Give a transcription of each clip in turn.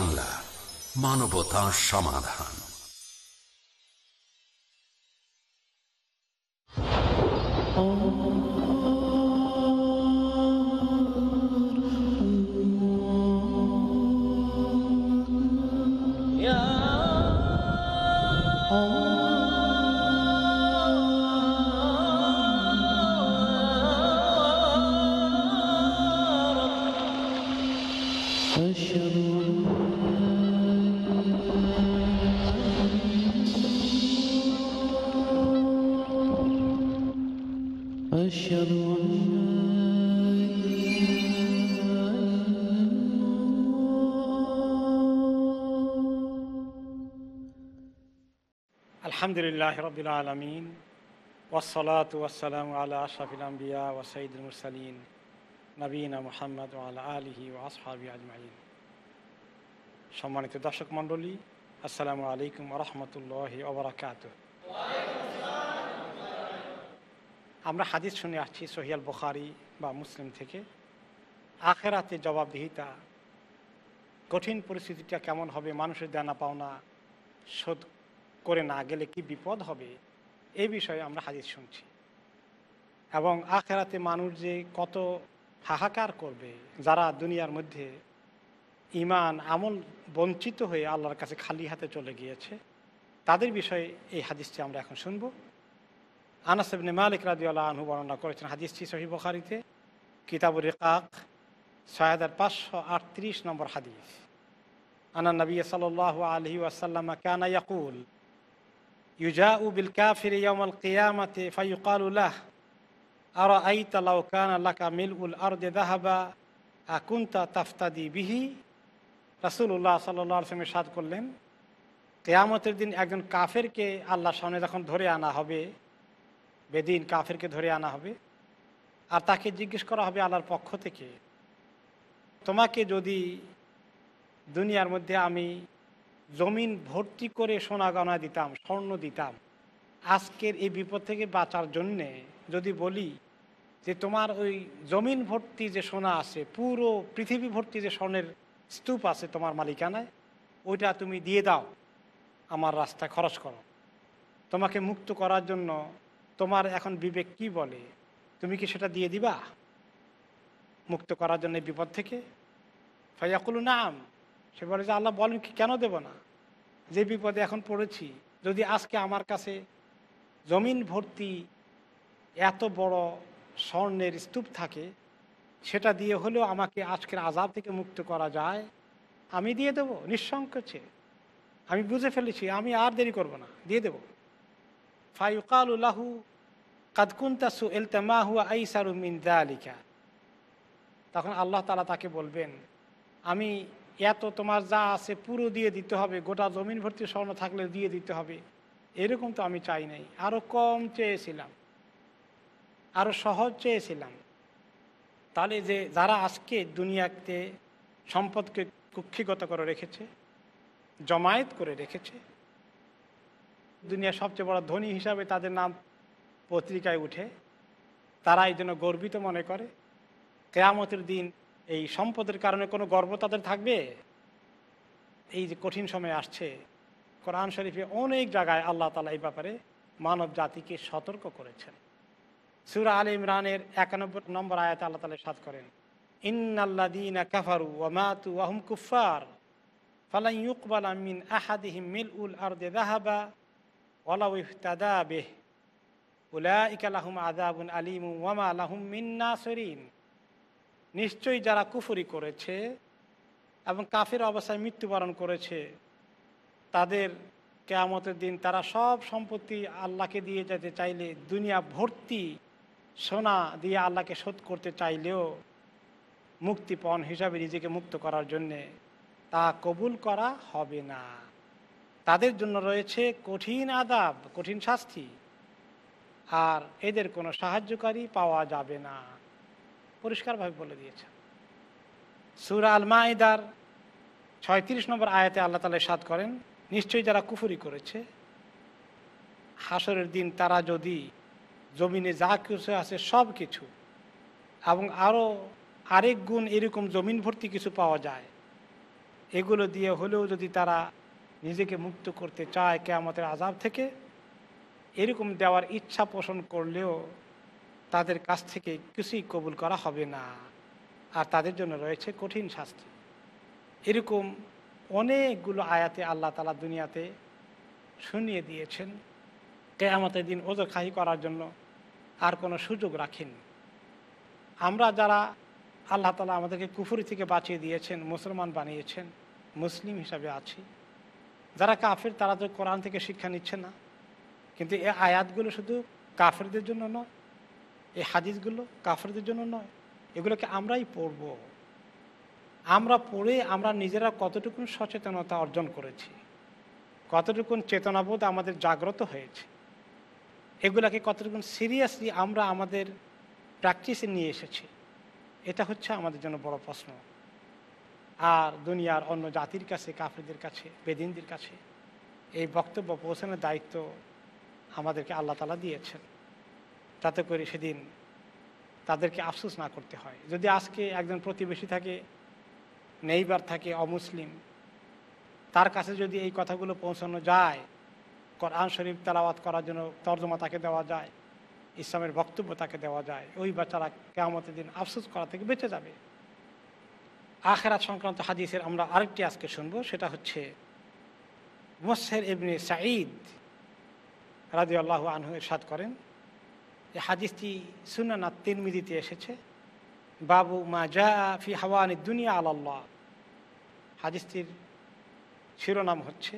বাংলা মানবতা সমাধান। Oh আলহামদুলিল্লাহ রবিল আলমিন ওসলাত ওয়াসালাম আল্লাহ নবীনা মোহাম্মদ আল্লাহ আলহি ওয়াসহাবি আজমাইন। সম্মানিত দর্শক মণ্ডলী, আসসালামু আলাইকুম রহমতুল্লাহ ওবরাকাত আমরা হাদিস শুনে আসছি সহিয়াল বুখারি বা মুসলিম থেকে। আখেরাতে জবাবদিহিতা, কঠিন পরিস্থিতিটা কেমন হবে, মানুষের দেনা পাওনা, শোধ করে না গেলে কি বিপদ হবে? এই বিষয়ে আমরা হাদিস শুনছি। এবং আখেরাতে মানুষ যে কত হাহাকার করবে, যারা দুনিয়ার মধ্যে ইমান আমল বঞ্চিত হয়ে আল্লাহর কাছে খালি হাতে চলে গিয়েছে, তাদের বিষয়ে এই হাদিসটি আমরা এখন শুনব। আনাসবিন মালিক রাজি আল্লাহ আনহু বর্ণনা করেছেন, হাদিসটি সহি বখারিতে কিতাবুর রেকাক, ছয় হাজার পাঁচশো আটত্রিশ নম্বর হাদিস। আনা নবী সাল আলহি ওয়াসাল্লাম কানা ইয়াকুল ইউজা ইয়ামাল আর মিল উল আকুন্তা তাফতাদি বিহি সাদ করলেন কেয়ামতের দিন একজন কাফেরকে আল্লাহর সামনে যখন ধরে আনা হবে, বেদিন কাফেরকে ধরে আনা হবে, আর তাকে জিজ্ঞেস করা হবে আল্লাহর পক্ষ থেকে, তোমাকে যদি দুনিয়ার মধ্যে আমি জমিন ভর্তি করে সোনা গনা দিতাম, স্বর্ণ দিতাম। আজকের এই বিপদ থেকে বাঁচার জন্যে যদি বলি যে তোমার ওই জমিন ভর্তি যে সোনা আছে, পুরো পৃথিবী ভর্তি যে স্বর্ণের স্তূপ আছে তোমার মালিকানায়, ওইটা তুমি দিয়ে দাও। আমার রাস্তায় খরচ করো। তোমাকে মুক্ত করার জন্য তোমার এখন বিবেক কি বলে? তুমি কি সেটা দিয়ে দিবা? মুক্ত করার জন্য বিপদ থেকে? ফাইয়াকুল নাম। সে বলে যে, আল্লাহ বলেন কি, কেন দেব না? যে বিপদে এখন পড়েছি, যদি আজকে আমার কাছে জমিন ভর্তি এত বড় স্বর্ণের স্তূপ থাকে, সেটা দিয়ে হলেও আমাকে আজকের আজাব থেকে মুক্ত করা যায়, আমি দিয়ে দেবো, নিঃসংকোচে। আমি বুঝে ফেলেছি, আমি আর দেরি করব না, দিয়ে দেব। ফাইকালুল্লাহু কাদকুন্তাসু এলতামাহু আইসারু মিন দালিকা। তখন আল্লাহ তালা তাকে বলবেন, আমি এত তোমার যা আছে পুরো দিয়ে দিতে হবে, গোটা জমিন ভর্তি স্বর্ণ থাকলে দিয়ে দিতে হবে। এরকম তো আমি চাই নাই আরও কম চেয়েছিলাম আরও সহজ চেয়েছিলাম। তাহলে যে যারা আজকে দুনিয়াতে সম্পদকে কুক্ষিগত করে রেখেছে, জমায়েত করে রেখেছে, দুনিয়ার সবচেয়ে বড় ধনী হিসাবে তাদের নাম পত্রিকায় উঠে তারা এই জন্য গর্বিত মনে করে, কেয়ামতের দিন এই সম্পদের কারণে কোনো গর্ব তাদের থাকবে? এই যে কঠিন সময় আসছে, কোরআন শরীফে অনেক জায়গায় আল্লাহ তালা এই ব্যাপারে মানব জাতিকে সতর্ক করেছেন। সুরা আল ইমরানের একানব্বই নম্বর আয়াত আল্লাহ তালা সাত করেন ইন্নাল্লাদিন মিল উল আদাবুন আলিম ওয়ামা লাহুম নাসরিন। নিশ্চয়ই যারা কুফরি করেছে এবং কাফের অবস্থায় মৃত্যুবরণ করেছে, তাদের কেয়ামতের দিন তারা সব সম্পত্তি আল্লাহকে দিয়ে যেতে চাইলে, দুনিয়া ভর্তি সোনা দিয়ে আল্লাহকে শোধ করতে চাইলেও মুক্তিপণ হিসাবে নিজেকে মুক্ত করার জন্যে তা কবুল করা হবে না। তাদের জন্য রয়েছে কঠিন আদাব কঠিন শাস্তি, আর এদের কোনো সাহায্যকারী পাওয়া যাবে না। পরিষ্কারভাবে বলে দিয়েছেন সুরা আল মাইদার ছয়ত্রিশ নম্বর আয়াতে আল্লাহ তালা সাদ করেন, নিশ্চয়ই যারা কুফুরি করেছে, হাসরের দিন তারা যদি জমিনে যা কিছু আছে সব কিছু এবং আরও আরেক গুণ এরকম জমিন ভর্তি কিছু পাওয়া যায়, এগুলো দিয়ে হলেও যদি তারা নিজেকে মুক্ত করতে চায় কেয়ামতের আজাব থেকে, এরকম দেওয়ার ইচ্ছা পোষণ করলেও তাদের কাছ থেকে কিছুই কবুল করা হবে না। আর তাদের জন্য রয়েছে কঠিন শাস্তি। এরকম অনেকগুলো আয়াতে আল্লাহ তালা দুনিয়াতে শুনিয়ে দিয়েছেন। কেয়ামতের দিন ওজো খাহি করার জন্য আর কোনো সুযোগ রাখেন আমরা যারা আল্লাহ তালা আমাদেরকে কুফুরি থেকে বাঁচিয়ে দিয়েছেন, মুসলমান বানিয়েছেন, মুসলিম হিসাবে আছি, যারা কাফের তারা তো কোরআন থেকে শিক্ষা নিচ্ছে না। কিন্তু এই আয়াতগুলো শুধু কাফেরদের জন্য নয় এই হাদিসগুলো কাফেরদের জন্য নয়। এগুলোকে আমরাই পড়ব। আমরা পড়ে আমরা নিজেরা কতটুকুন সচেতনতা অর্জন করেছি, কতটুকুন চেতনাবোধ আমাদের জাগ্রত হয়েছে, এগুলাকে কতটুকুন সিরিয়াসলি আমরা আমাদের প্র্যাকটিসে নিয়ে এসেছি, এটা হচ্ছে আমাদের জন্য বড় প্রশ্ন। আর দুনিয়ার অন্য জাতির কাছে, কাফেরদের কাছে, বেদিনদের কাছে এই বক্তব্য পৌঁছানোর দায়িত্ব আমাদেরকে আল্লাহ তালা দিয়েছেন। যাতে করে সেদিন তাদেরকে আফসোস না করতে হয়। যদি আজকে একজন প্রতিবেশী থাকে, নেইবার থাকে, অমুসলিম, তার কাছে যদি এই কথাগুলো পৌঁছানো যায়, কোরআন শরীফ তেলাওয়াত করার জন্য তর্জমা তাকে দেওয়া যায়, ইসলামের বক্তব্য তাকে দেওয়া যায়, ওই বাচ্চারা কেমতের দিন আফসোস করা থেকে বেঁচে যাবে। আখেরাত সংক্রান্ত হাদিসের আমরা আরেকটি আজকে শুনব, সেটা হচ্ছে মোসের ইবনে সাঈদ রাজি আল্লাহ আনহু এরশাদ করেন এই হাদিসটি সুনানা তিরমিদিতে এসেছে। বাবু মা জা ফি হাওয়ানি দুনিয়া আল্লাহ হাদিসটির শিরোনাম হচ্ছে,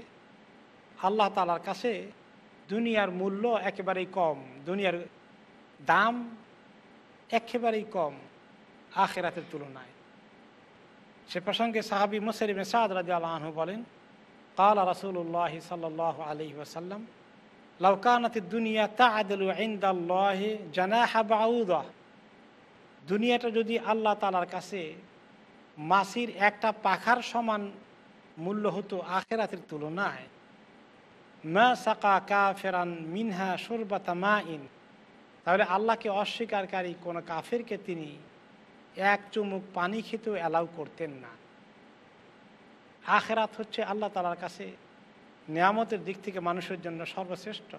আল্লাহ তালার কাছে দুনিয়ার মূল্য একেবারেই কম, দুনিয়ার দাম একেবারেই কম আখেরাতের তুলনায়। সে প্রসঙ্গে সাহাবি মুসরিম সাদ রাজি আল্লাহ বলেন, কাল রসুল্লাহ সাল্লাহ আলি ওসাল্লাম লৌকানাত দুনিয়া তা আদলু ইন্দাল্লাহ জানাহা বাউদা দুনিয়াটা যদি আল্লাহ তালার কাছে মাসির একটা পাখার সমান মূল্য হতো আখেরাতের তুলনায়। মা সাকা কা ফেরান মিনহা সুরবাতা মা ইন তাহলে আল্লাহকে অস্বীকারী কোনো কাফেরকে তিনি এক চুমুক পানি খেতেও অ্যালাউ করতেন না। আখেরাত হচ্ছে আল্লাহ তালার কাছে নিয়ামতের দিক থেকে মানুষের জন্য সর্বশ্রেষ্ঠ।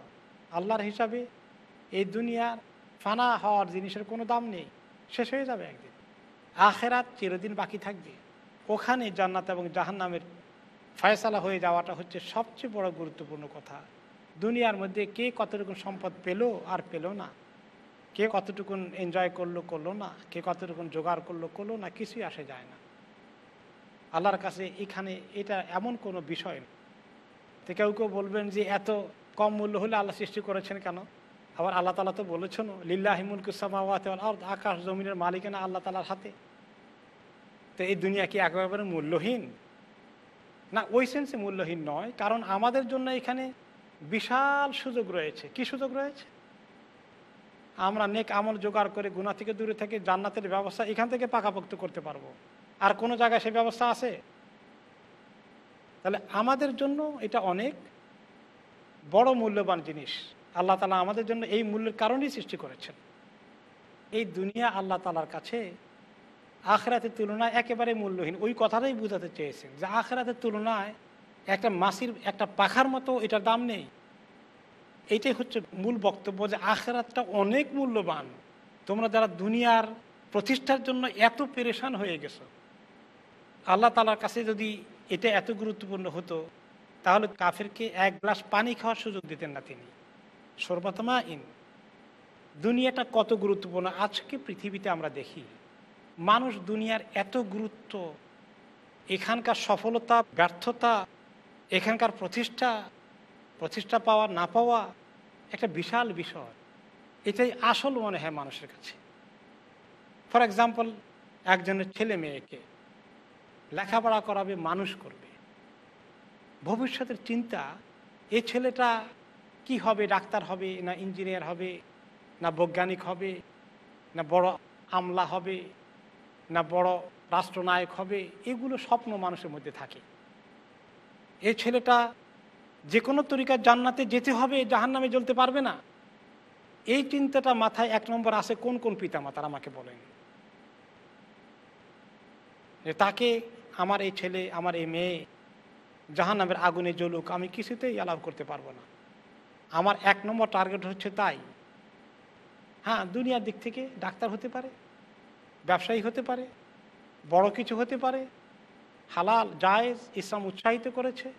আল্লাহর হিসাবে এই দুনিয়ার ফানা হওয়ার জিনিসের কোনো দাম নেই। শেষ হয়ে যাবে একদিন। আখেরাত চিরদিন বাকি থাকবে। ওখানে জান্নাত এবং জাহান্নামের ফয়সালা হয়ে যাওয়াটা হচ্ছে সবচেয়ে বড় গুরুত্বপূর্ণ কথা। দুনিয়ার মধ্যে কে কতটুকু সম্পদ পেল আর পেল না? কে কতটুকুন এনজয় করল করল না? কে কতটুকুন জোগাড় করল করল না? কিছুই আসে যায় না। আল্লাহর কাছে এখানে এটা এমন কোনো বিষয় তো কেউ কেউ বলবেন যে এত কম মূল্য হলে আল্লাহ সৃষ্টি করেছেন কেন? আবার আল্লাহ তালা তো বলেছেন লিল্লাহিমুল কুসামাওয়াতে আকাশ জমিনের মালিকানা আল্লাহ তালার হাতে। তো এই দুনিয়া কি একেবারে মূল্যহীন? না, ওই সেন্সে মূল্যহীন নয়, কারণ আমাদের জন্য এখানে বিশাল সুযোগ রয়েছে। কি সুযোগ রয়েছে? আমরা নেক আমল জোগাড় করে গুণা থেকে দূরে থেকে জান্নাতের ব্যবস্থা এখান থেকে পাকাপোক্ত করতে পারব। আর কোনো জায়গায় সে ব্যবস্থা আছে? তাহলে আমাদের জন্য এটা অনেক বড় মূল্যবান জিনিস। আল্লাহ তালা আমাদের জন্য এই মূল্যের কারণেই সৃষ্টি করেছেন। এই দুনিয়া আল্লাহ তালার কাছে আখরাতের তুলনায় একেবারে মূল্যহীন। ওই কথাটাই বোঝাতে চেয়েছেন যে আখরাতের তুলনায় একটা মাসির, একটা পাখার মতো এটার দাম নেই। এইটাই হচ্ছে মূল বক্তব্য যে আখরাতটা অনেক মূল্যবান। তোমরা যারা দুনিয়ার প্রতিষ্ঠার জন্য এত পেরেশান হয়ে গেছো, আল্লাহ তালার কাছে যদি এটা এত গুরুত্বপূর্ণ হতো, তাহলে কাফেরকে এক গ্লাস পানি খাওয়ার সুযোগ দিতেন না তিনি। সর্বতমা ইন দুনিয়াটা কত গুরুত্বপূর্ণ, আজকে পৃথিবীতে আমরা দেখি, মানুষ দুনিয়ার এত গুরুত্ব, এখানকার সফলতা, ব্যর্থতা, এখানকার প্রতিষ্ঠা প্রতিষ্ঠা পাওয়া, না পাওয়া, একটা বিশাল বিষয়। এটাই আসল মনে হয় মানুষের কাছে। ফর এক্সাম্পল, একজনের ছেলে মেয়েকে লেখাপড়া করাবে, মানুষ করবে। ভবিষ্যতের চিন্তা, এ ছেলেটা কি হবে, ডাক্তার হবে, না ইঞ্জিনিয়ার হবে, না বৈজ্ঞানিক হবে, না বড় আমলা হবে, না বড় রাষ্ট্রনায়ক হবে, এগুলো স্বপ্ন মানুষের মধ্যে থাকে। এ ছেলেটা যে কোনো তরিকার জান্নাতে যেতে হবে জাহান নামে জ্বলতে পারবে না। এই চিন্তাটা মাথায় এক নম্বর আসে কোন কোন পিতা মাতার আমাকে বলেন। যে তাকে আমার এই ছেলে, আমার এই মেয়ে জাহান নামের আগুনে জ্বলুক, আমি কিছুতেই অ্যালাউ করতে পারব না। আমার এক নম্বর টার্গেট হচ্ছে তাই। হ্যাঁ দুনিয়ার দিক থেকে ডাক্তার হতে পারে, ব্যবসায়ী হতে পারে, বড় কিছু হতে পারে, হালাল, জায়েজ, ইসলাম উৎসাহিত করেছে,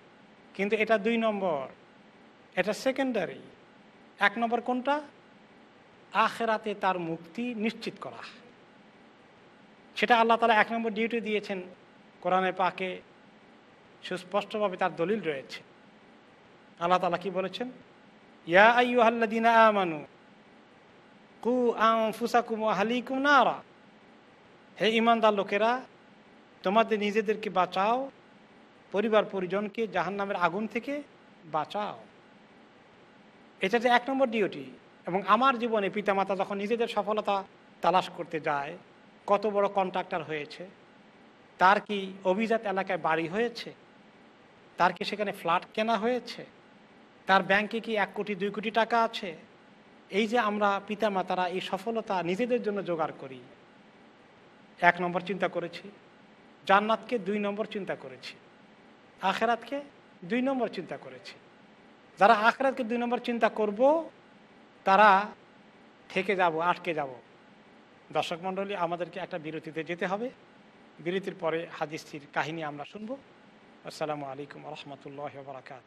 কিন্তু এটা দুই নম্বর, এটা সেকেন্ডারি এক নম্বর কোনটা? আখেরাতে তার মুক্তি নিশ্চিত করা। সেটা আল্লাহ তালা এক নম্বর ডিউটি দিয়েছেন কোরআনে পাকে সুস্পষ্টভাবে তার দলিল রয়েছে। আল্লাহ তালা কি বলেছেন? ইয়া আইয়ুহাল্লাদিনা আমানু কু আনফুসাকুম হালিকুম নারা। হে ইমানদার লোকেরা, তোমাদের নিজেদেরকে বাঁচাও, পরিবার পরিজনকে জাহান নামের আগুন থেকে বাঁচাও। এটা যে এক নম্বর ডিউটি এবং আমার জীবনে পিতামাতা যখন নিজেদের সফলতা তালাশ করতে যায়, কত বড় কন্ট্রাক্টর হয়েছে। তার কি অভিজাত এলাকায় বাড়ি হয়েছে? তার কি সেখানে ফ্ল্যাট কেনা হয়েছে? তার ব্যাংকে কি এক কোটি, দুই কোটি টাকা আছে? এই যে আমরা পিতামাতারা এই সফলতা নিজেদের জন্য জোগাড় করি। এক নম্বর চিন্তা করেছি, জান্নাতকে দুই নম্বর চিন্তা করেছি, আখেরাতকে দুই নম্বর চিন্তা করেছি। যারা আখেরাতকে দুই নম্বর চিন্তা করব, তারা থেকে যাব, আটকে যাব। দর্শক মণ্ডলী, আমাদেরকে একটা বিরতিতে যেতে হবে। বিরতির পরে হাদিসটির কাহিনী আমরা শুনব। আসসালামু আলাইকুম রহমতুল্লাহ বারাকাত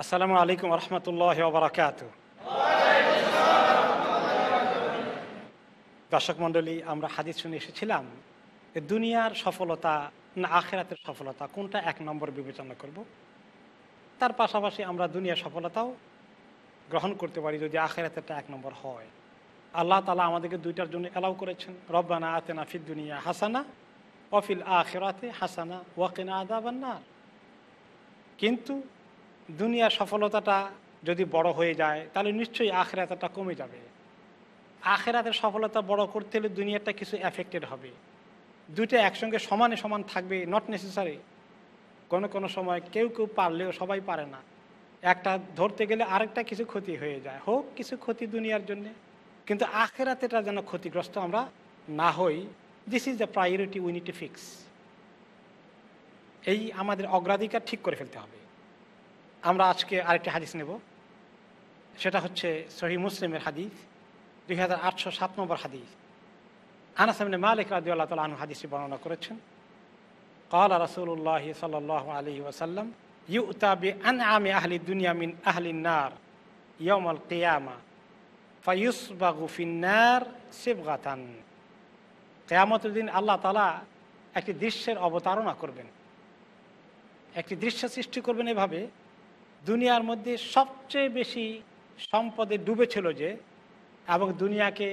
আসসালামু আলাইকুম রহমতুল্লাহ বারাকাত দর্শক মণ্ডলী, আমরা হাদিস শুনে এসেছিলাম দুনিয়ার সফলতা না আখেরাতের সফলতা, কোনটা এক নম্বর বিবেচনা করব? তার পাশাপাশি আমরা দুনিয়ার সফলতাও গ্রহণ করতে পারি যদি আখেরাতেরটা এক নম্বর হয়। আল্লাহ তালা আমাদেরকে দুইটার জন্য অ্যালাউ করেছেন, রব্বানা আতেনা ফিদ দুনিয়া হাসানা অফিল আখেরাতে হাসানা ওয়াকিনা আদাবান্নার কিন্তু দুনিয়ার সফলতাটা যদি বড় হয়ে যায়, তাহলে নিশ্চয়ই আখেরাতটা কমে যাবে। আখেরাতের সফলতা বড় করতে হলে দুনিয়াটা কিছু অ্যাফেক্টেড হবে। দুইটা একসঙ্গে সমানে সমান থাকবে নট নেসেসারি কোনো কোনো সময় কেউ কেউ পারলেও সবাই পারে না। একটা ধরতে গেলে আরেকটা কিছু ক্ষতি হয়ে যায়। হোক, কিছু ক্ষতি দুনিয়ার জন্যে। কিন্তু আখেরাতেটা যেন ক্ষতিগ্রস্ত আমরা না হই this is the priority we need to fix এই আমাদের অগ্রাধিকার ঠিক করে ফেলতে হবে। আমরা আজকে আরেকটি হাদিস নেব। সেটা হচ্ছে শহীদ মুসলিমের হাদিস, দুই হাজার আটশো সাত নম্বর হাদিস। আনাসামনে মালিক রাজি আল্লাহ তাল আনু হাদিসটি বর্ণনা করেছেন। কলা রসুল্লাহ সাল আলী ওসাল্লাম ইউ উতাবি আন আমি আহলি দুনিয়া মিন আহলি নার ইয়মল কেয়ামা ফাইসবাগুফিনার শিবগাতান কেয়ামত উদ্দিন আল্লাহ তালা একটি দৃশ্যের অবতারণা করবেন। একটি দৃশ্য সৃষ্টি করবেন এভাবে দুনিয়ার মধ্যে সবচেয়ে বেশি সম্পদে ডুবেছিল যে, এবং দুনিয়াকে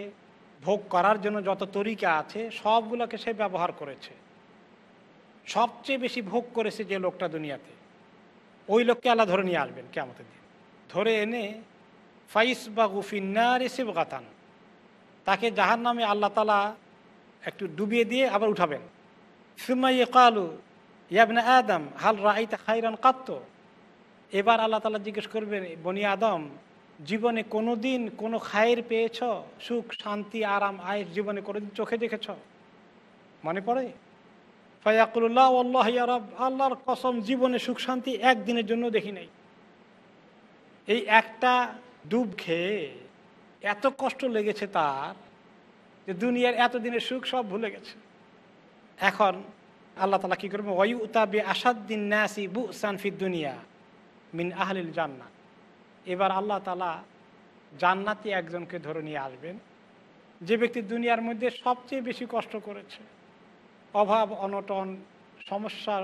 ভোগ করার জন্য যত তরিকা আছে, সবগুলোকে সে ব্যবহার করেছে। সবচেয়ে বেশি ভোগ করেছে যে লোকটা দুনিয়াতে। ওই লোককে আল্লাহ ধরে নিয়ে আসবেন কেমতের দিন। ধরে এনে ফাইস বা গুফিনার এসে গাতান তাকে জাহার নামে আল্লাহ তালা একটু ডুবিয়ে দিয়ে আবার উঠাবেন। সুমাইয়ে কালু ইয়াবনা আদম, হাল রাইতা খাইরান কাত্ত। এবার আল্লাহ তালা জিজ্ঞেস করবেন, বনি আদম, জীবনে কোনো দিন কোনো খায়ের পেয়েছ? সুখ, শান্তি, আরাম আয়ের জীবনে কোনোদিন চোখে দেখেছ? মনে পড়ে? ফায়াকুল্লাহ আল্লাহ রব, আল্লাহর কসম, জীবনে সুখ, শান্তি একদিনের জন্য দেখি নাই। এই একটা ডুব খেয়ে এত কষ্ট লেগেছে তার যে দুনিয়ার এতদিনের সুখ সব ভুলে গেছে। এখন আল্লাহ তালা কী করবে ওয়ু উতাবে আসাদ্দিন নাসি বু সানফিদ দুনিয়া। মিন আহলিল জান্না এবার আল্লাহ তালা জান্নাতি একজনকে ধরে নিয়ে আসবেন, যে ব্যক্তি দুনিয়ার মধ্যে সবচেয়ে বেশি কষ্ট করেছে। অভাব, অনটন, সমস্যা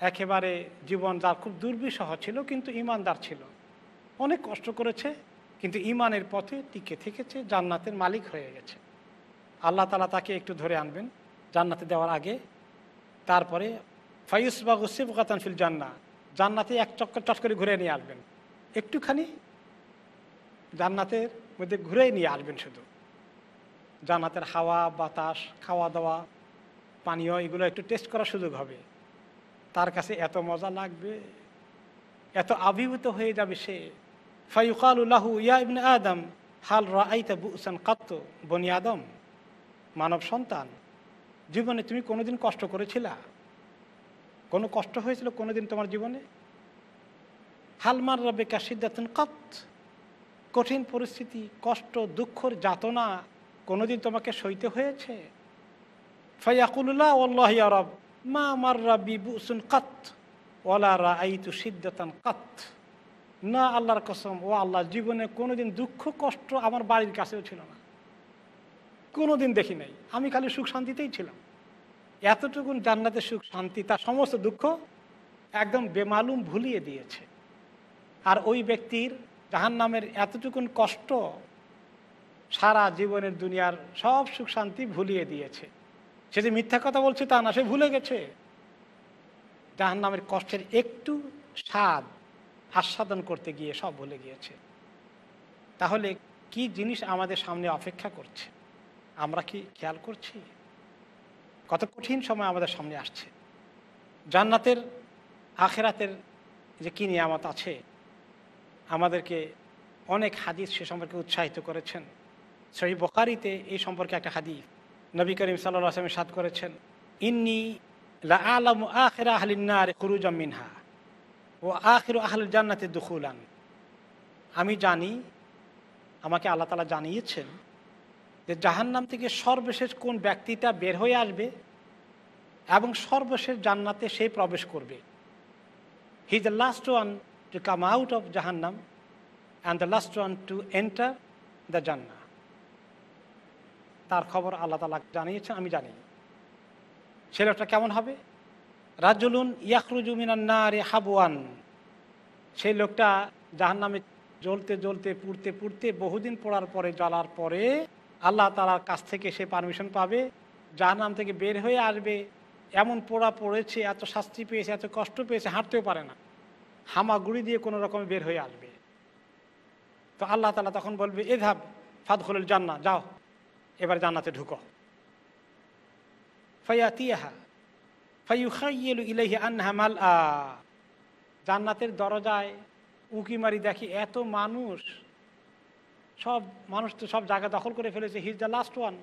একেবারে জীবন যার খুব দুর্বিষহ ছিল কিন্তু ইমানদার ছিল। অনেক কষ্ট করেছে কিন্তু ইমানের পথে টিকে থেকেছে, জান্নাতের মালিক হয়ে গেছে। আল্লাহ তালা তাকে একটু ধরে আনবেন জান্নাতে দেওয়ার আগে। তারপরে ফাইস বা গুসিফ গাতানফিল জান্না জান্নাতে এক চক্কর চট করে ঘুরে নিয়ে আসবেন। একটুখানি জান্নাতের মধ্যে ঘুরে নিয়ে আসবেন শুধু। জান্নাতের হাওয়া, বাতাস খাওয়া দাওয়া পানীয়, এগুলো একটু টেস্ট করার সুযোগ হবে। তার কাছে এত মজা লাগবে, এত আবির্ভূত হয়ে যাবে সে। ফাইকালুল্লাহু ইয়া আদম, হাল রাইতা বুসান কাত্ত, বনি আদম, মানব সন্তান, জীবনে তুমি কোনোদিন কষ্ট করেছিলা? কোনো কষ্ট হয়েছিল কোনো দিন তোমার জীবনে? হালমার রবেকা সিদ্ধাতন কত। কঠিন পরিস্থিতি, কষ্ট, দুঃখর যাতনা কোনো দিন তোমাকে সইতে হয়েছে? ফয়াকুল্লাহ ওল্লাহ রব, মা আমার রবি বুসুন কত ওলা রা আইতু সিদ্ধাতন কত। না আল্লাহর কসম, ও আল্লাহ, জীবনে কোনোদিন দুঃখ, কষ্ট আমার বাড়ির কাছেও ছিল না। কোনোদিন দেখি নাই। আমি খালি সুখ শান্তিতেই ছিলাম। এতটুকুন জান্নাতের সুখ, শান্তি, তার সমস্ত দুঃখ একদম বেমালুম ভুলিয়ে দিয়েছে। আর ওই ব্যক্তির জাহান নামের এতটুকুন কষ্ট সারা জীবনের দুনিয়ার সব সুখ, শান্তি ভুলিয়ে দিয়েছে। সে যে মিথ্যা কথা বলছে তা না, সে ভুলে গেছে। জাহান নামের কষ্টের একটু স্বাদ আস্বাদন করতে গিয়ে সব ভুলে গিয়েছে। তাহলে কি জিনিস আমাদের সামনে অপেক্ষা করছে? আমরা কি খেয়াল করছি? কত কঠিন সময় আমাদের সামনে আসছে। জান্নাতের, আখেরাতের যে কি নিয়ামত আছে, আমাদেরকে অনেক হাদিস সে সম্পর্কে উৎসাহিত করেছেন। সেই বোকারিতে এই সম্পর্কে একটা হাদিস নবী করিম সাল্লা আসলামের সাদ করেছেন, ইন্নি লা আলম আখেরা আহলিনার খুরুজাম মিনহা ও আখির আহল জান্নাতে দুখুলান। আমি জানি, আমাকে আল্লাহ তালা জানিয়েছেন যে জাহান্নাম থেকে সর্বশেষ কোন ব্যক্তিটা বের হয়ে আসবে এবং সর্বশেষ জান্নাতে সে প্রবেশ করবে। He the last one to come out of জাহান্নাম and the last one to enter the জান্না তার খবর আল্লাহ তালা জানিয়েছেন, আমি জানি। সে লোকটা কেমন হবে? রাজুলুন ইয়াকরুজু মিনান্নারে হাবুয়ান সেই লোকটা জাহান নামে জ্বলতে জ্বলতে, পুড়তে পুড়তে বহুদিন পড়ার পরে, জ্বালার পরে আল্লাহ তালার কাছ থেকে সে পারমিশন পাবে জাহান নাম থেকে বের হয়ে আসবে। এমন পোড়া পড়েছে, এত শাস্তি পেয়েছে, এত কষ্ট পেয়েছে, হাঁটতেও পারে না। হামাগুড়ি দিয়ে কোনো রকমে বের হয়ে আসবে। তো আল্লাহ তালা তখন বলবে এ ধাপ ফাদখুল জান্না যাও। এবার জান্নাতে ঢুকো। ফাইয়াতিয়াহা ফাইয়ুখাইয়েলু ইলাইহি আন্নাহা মাল আ জান্নাতের দরজায় উঁকি মারি দেখি এত মানুষ সব মানুষ তো সব জায়গা দখল করে ফেলেছে হিজ দ্য লাস্ট ওয়ান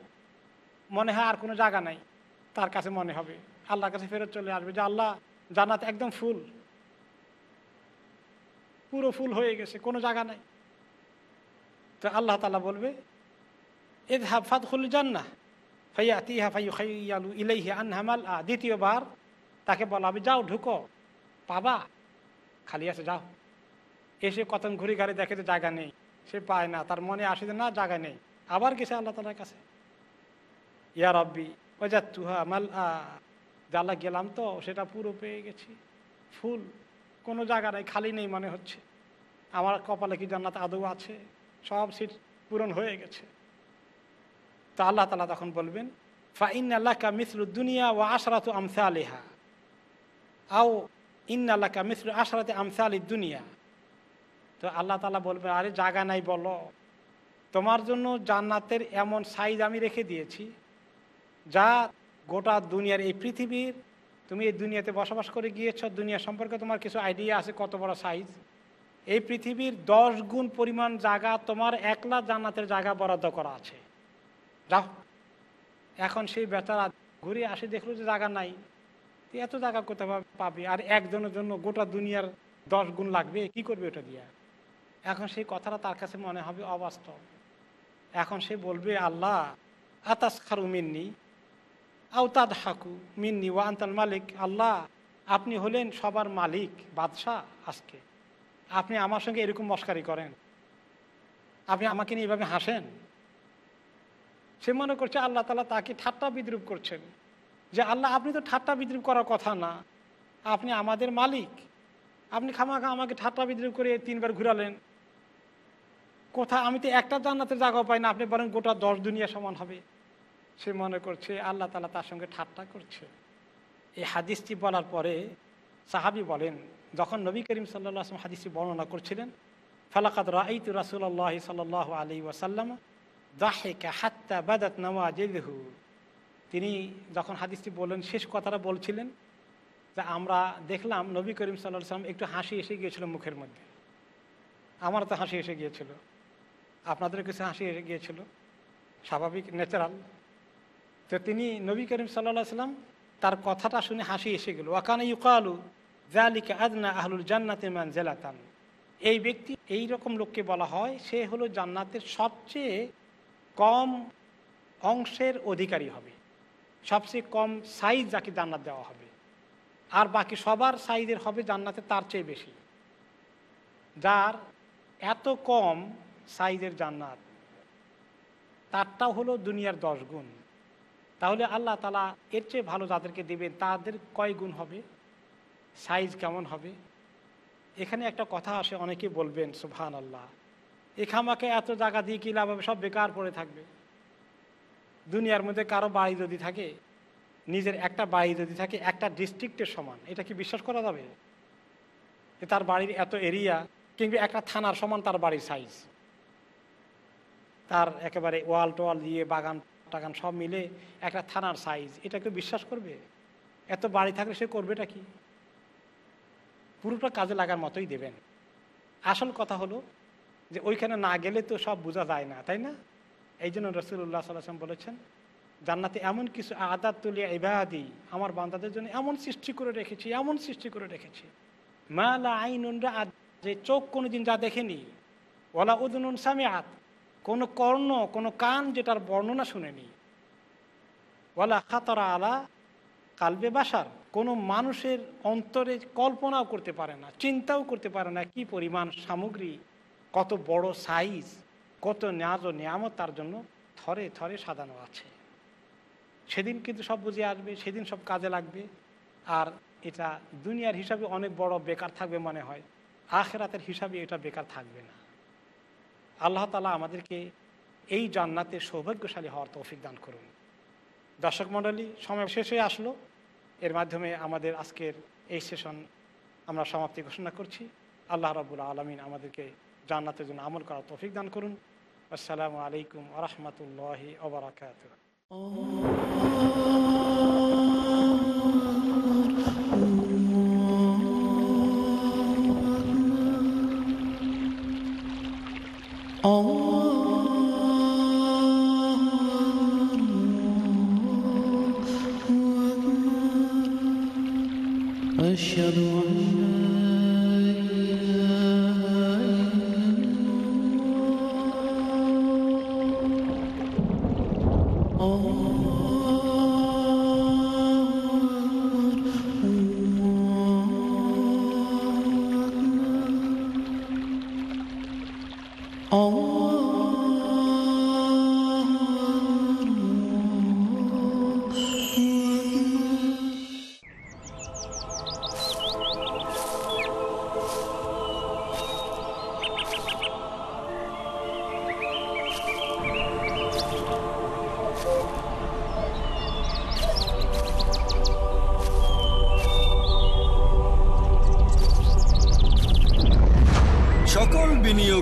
মনে হয় আর কোনো জায়গা নাই, তার কাছে মনে হবে। আল্লাহর কাছে ফেরত চলে আসবে, যে আল্লাহ জান্নাত একদম ফুল। পুরো ফুল হয়ে গেছে, কোনো জায়গা নাই। তো আল্লাহ তালা বলবে এদ হাফাত খুল জান্না ফাইয়া তিহা ফাইয়ু খাইয়ালু ইলাইহি আনহামাল। আ দ্বিতীয়বার তাকে বলা হবে, যাও, ঢুকো, পাবা, খালি আছে, যাও। এসে কতন ঘুরি গাড়ি দেখে তো জায়গা নেই। সে পায় না, তার মনে আসে না, জায়গা নেই। আবার গেছে আল্লাহ তালার কাছে। ইয়া রব্বি যা তুহা মাল জ্বালা গেলাম তো, সেটা পুরো পেয়ে গেছি। ফুল, কোনো জায়গা নাই, খালি নেই মনে হচ্ছে। আমার কপালে কি জান্নাত আদৌ আছে? সব সিট পূরণ হয়ে গেছে। তা আল্লাহ তালা তখন বলবেন, ফা ইন আল্লাহ কা মিসরু দুনিয়া ও আশরাত আমসা আলিহা আও ইন আল্লাহ কা মিসরু আশরাতে আমসা আলি দুনিয়া। তো আল্লাহ তালা বলবে, আরে জায়গা নাই বলো। তোমার জন্য জান্নাতের এমন সাইজ আমি রেখে দিয়েছি, যা গোটা দুনিয়ার, এই পৃথিবীর, তুমি এই দুনিয়াতে বসবাস করে গিয়েছ, দুনিয়া সম্পর্কে তোমার কিছু আইডিয়া আছে কত বড় সাইজ এই পৃথিবীর দশ গুণ পরিমাণ জায়গা তোমার একলা জান্নাতের জায়গা বরাদ্দ করা আছে। যাও। এখন সেই বেচারা ঘুরে আসে, দেখল যে জায়গা নাই। এত জায়গা কোথাও পাবে? আর একজনের জন্য গোটা দুনিয়ার দশ গুণ লাগবে? কি করবে ওটা দিয়ে? এখন সেই কথাটা তার কাছে মনে হবে অবাস্তব। এখন সে বলবে, আল্লাহ আতাস খারু মিন্নি আওতাদ হাকু মিন্নি ওয়া মালিক। আল্লাহ, আপনি হলেন সবার মালিক, বাদশাহ আজকে। আপনি আমার সঙ্গে এরকম মস্কারি করেন। আপনি আমাকে নিয়ে এভাবে হাসেন? সে মনে করছে, আল্লাহ তালা তাকে ঠাট্টা বিদ্রুপ করছেন। যে, আল্লাহ, আপনি তো ঠাট্টা বিদ্রুপ করার কথা না। আপনি আমাদের মালিক। আপনি খামাখা আমাকে ঠাট্টা বিদ্রুপ করে তিনবার ঘুরালেন। কোথা, আমি তো একটা জান্নাতের জায়গাও পাই না, আপনি বলেন গোটা দশ দুনিয়া সমান হবে। সে মনে করছে, আল্লাহ তালা তার সঙ্গে ঠাট্টা করছে। এই হাদিসটি বলার পরে সাহাবি বলেন, যখন নবী করিম সাল্লাহ আসলাম হাদিসটি বর্ণনা করছিলেন ফালাকাত রাইতু রাসুল্লাহ সাল আলী ওয়াসাল্লাম দাহেকা হাত্তা বাদাত নওয়াজেহু তিনি যখন হাদিসটি বললেন, শেষ কথাটা বলছিলেন যে, আমরা দেখলাম নবী করিম সাল্লাহ সাল্লাম একটু হাসি এসে গিয়েছিল মুখের মধ্যে। আমার তো হাসি এসে গিয়েছিল। আপনাদের কিছু হাসি গিয়েছিল। স্বাভাবিক ন্যাচারাল তো তিনি নবী করিম সাল্লাহ সাল্লাম তার কথাটা শুনে হাসি এসে গেল। ওয়াকান ইউকালু জালিকা আদনা আহলুল জান্নাতে মান জেলাতান এই ব্যক্তি এই রকম লোককে বলা হয়, সে হলো জান্নাতের সবচেয়ে কম অংশের অধিকারী হবে। সবচেয়ে কম সাইজ যাকে জান্নাত দেওয়া হবে। আর বাকি সবার সাইজের হবে জান্নাতে তার চেয়ে বেশি। যার এত কম সাইজের জান্নাত। তারটাও হলো দুনিয়ার দশ গুণ। তাহলে আল্লাহ তালা এর চেয়ে ভালো যাদেরকে দেবেন, তাদের কয় গুণ হবে? সাইজ কেমন হবে? এখানে একটা কথা আসে অনেকে বলবেন সুভান আল্লাহ এখামাকে এত জায়গা দিয়ে কি লাভ হবে? সব বেকার পড়ে থাকবে। দুনিয়ার মধ্যে কারও বাড়ি যদি থাকে, নিজের একটা বাড়ি যদি থাকে, একটা ডিস্ট্রিক্টের সমান, এটা কি বিশ্বাস করা যাবে? তার বাড়ির এত এরিয়া কিংবা একটা থানার সমান তার বাড়ির সাইজ। তার একেবারে ওয়াল টোয়াল দিয়ে বাগান টাগান সব মিলে একটা থানার সাইজ এটা কেউ বিশ্বাস করবে? এত বাড়ি থাকলে সে করবেটা কি? পুরোটা কাজে লাগার মতোই দেবেন। আসল কথা হলো যে ওইখানে না গেলে তো সব বোঝা যায় না, তাই না? এই জন্য রসুল্লাহ সাল্লাম বলেছেন, জান্নাতে এমন কিছু আদাত তুলিয়া ইবাদি, আমার বান্দাদের জন্য এমন সৃষ্টি করে রেখেছি, এমন সৃষ্টি করে রেখেছি। মালা আইনুনরা যে চোখ কোনো দিন যা দেখেনি ওলা উদনুন সামিয়াত কোনো কর্ণ, কোনো কান যেটার বর্ণনা শুনেনি। ওলা খাতরা আলা কালবে বাসার। কোনো মানুষের অন্তরে কল্পনাও করতে পারে না, চিন্তাও করতে পারে না কি পরিমাণ সামগ্রী, কত বড় সাইজ, কত ন্যাজ ও নিয়ামত তার জন্য থরে থরে সাজানো আছে। সেদিন কিন্তু সব বুঝে আসবে, সেদিন সব কাজে লাগবে। আর এটা দুনিয়ার হিসাবে অনেক বড় বেকার থাকবে মনে হয়। আখেরাতের হিসাবে এটা বেকার থাকবে না। আল্লাহ তালা আমাদেরকে এই জান্নাতে সৌভাগ্যশালী হওয়ার তৌফিক দান করুন দর্শক মণ্ডলী সময় শেষ হয়ে আসলো এর মাধ্যমে আমাদের আজকের এই সেশন আমরা সমাপ্তি ঘোষণা করছি আল্লাহ রবুল আলমিন আমাদেরকে জান্নাতের জন্য আমল করার তৌফিক দান করুন আসসালামু আলাইকুম আরহামতুল্লাহ ওবরাকাত Oh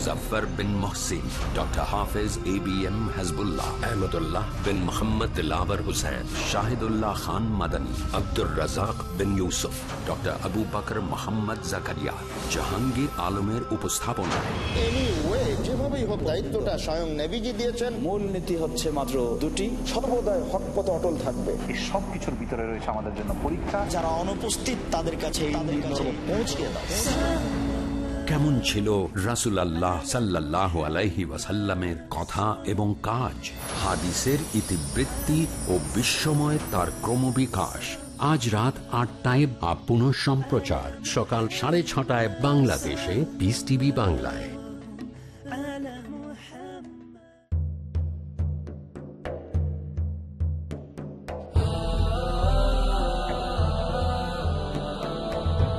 মুজাফর বিন মহসিন ডক্টর হাফেজ A B M Hajbullah Ahmadullah বিন মোহাম্মদ লাভার হুসেন শাহিদুল্লাহ খান মাদানী আব্দুর রাজাক বিন ইউসুফ ডক্টর আবু বকর মোহাম্মদ জাকারিয়া জাহাঙ্গীর আলমের উপস্থাপনায় এনিওয়ে যেভাবেই হোক দায়িত্বটা স্বয়ং নেভিজি দিয়েছেন। মূল নীতি হচ্ছে মাত্র দুটি। সর্বদাই হক পথে অটল থাকবে। এই সব কিছুর ভিতরে রয়েছে আমাদের জন্য পরীক্ষা। যারা অনুপস্থিত তাদের কাছে পৌঁছে দাও। কেমন ছিল রাসুল আল্লাহ সাল্লাহ আলাইহি ওয়াসাল্লামের কথা এবং কাজ? হাদিসের ইতিবৃত্তি ও বিশ্বময় তার ক্রমবিকাশ। আজ রাত আটটায় বা পুনঃ সম্প্রচার সকাল সাড়ে ছটায় বাংলাদেশে বিস টিভি বাংলায়।